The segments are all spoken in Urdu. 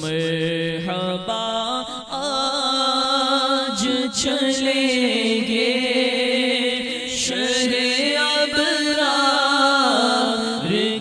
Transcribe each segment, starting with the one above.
مرحبا آج چلیں گے۔ شہر ابرار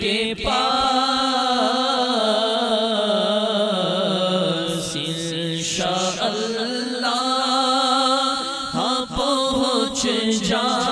کے پاس انشاءاللہ ہاں پہنچ جائیں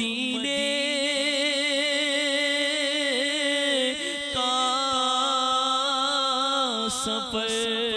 مدینے کا سفر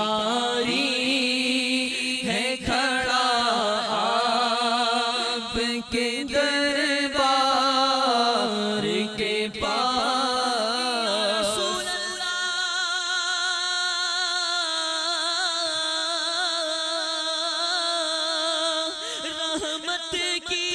باری ہے کھڑا آپ کے دربار کے پاس۔ رحمت کی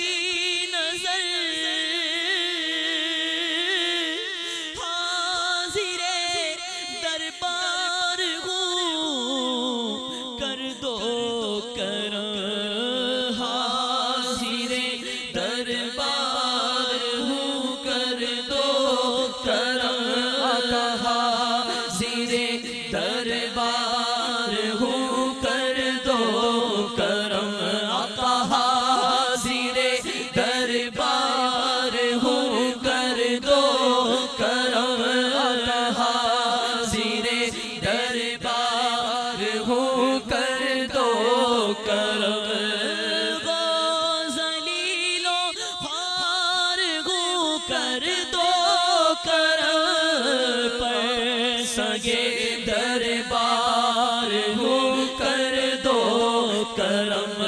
کرم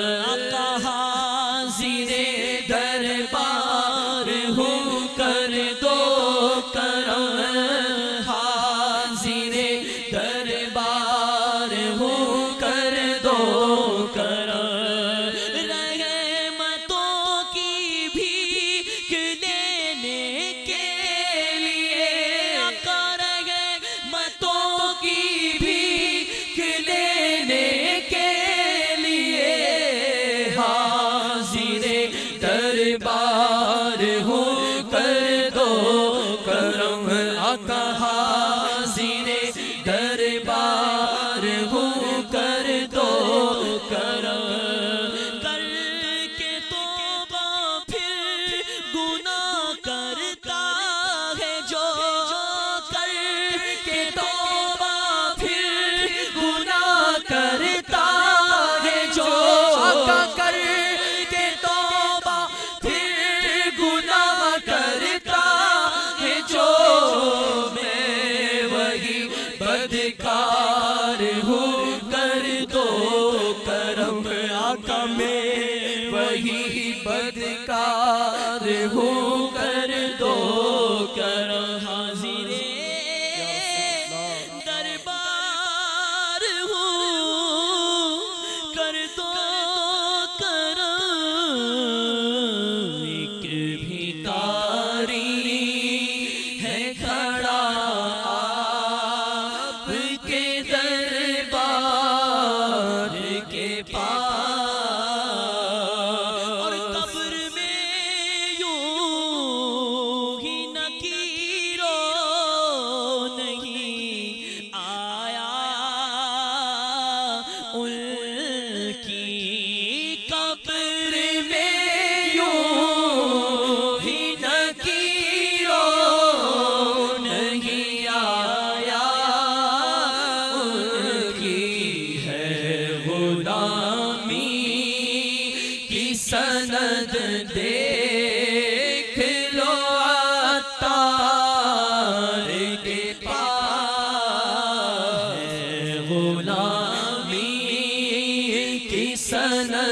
آقا حاضر دربار ہو کر دو کرم؟ کر کے توبہ پھر گناہ کرتا ہے جو کر کے توبہ دو کرم آقا میں وہی بدکار ہوں۔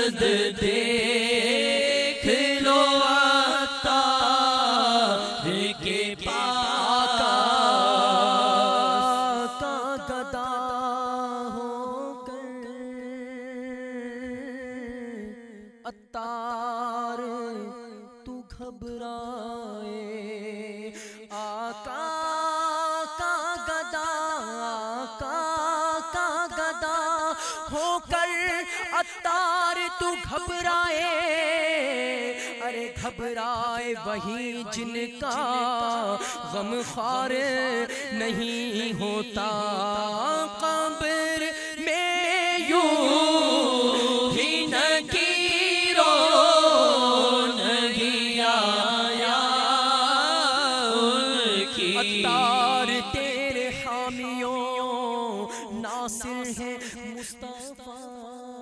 سند دیکھ لو عطار کے پاس کا گدا ہو کر اتار تو گھبرائے۔ گھبرائے۔ ارے گھبرائے وہی جن کا غم خار نہیں ہوتا۔ قبر میں یوں ہی نکیرو نہیں آیا۔ ان کی اتار تیرے حامیوں، ناصر ہے مصطفیٰ۔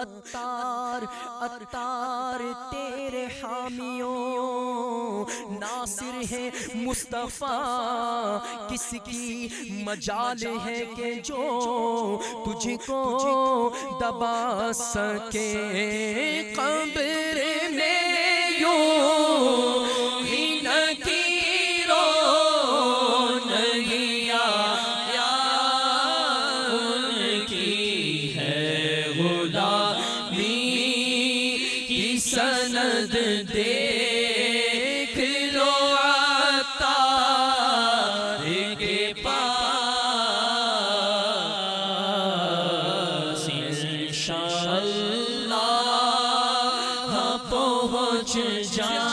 اتار اتار تیرے حامیوں، ناصر ہے مصطفیٰ، کس کی مجال ہے کہ جو تجھ کو دبا سکے؟ قبر میں یوں جان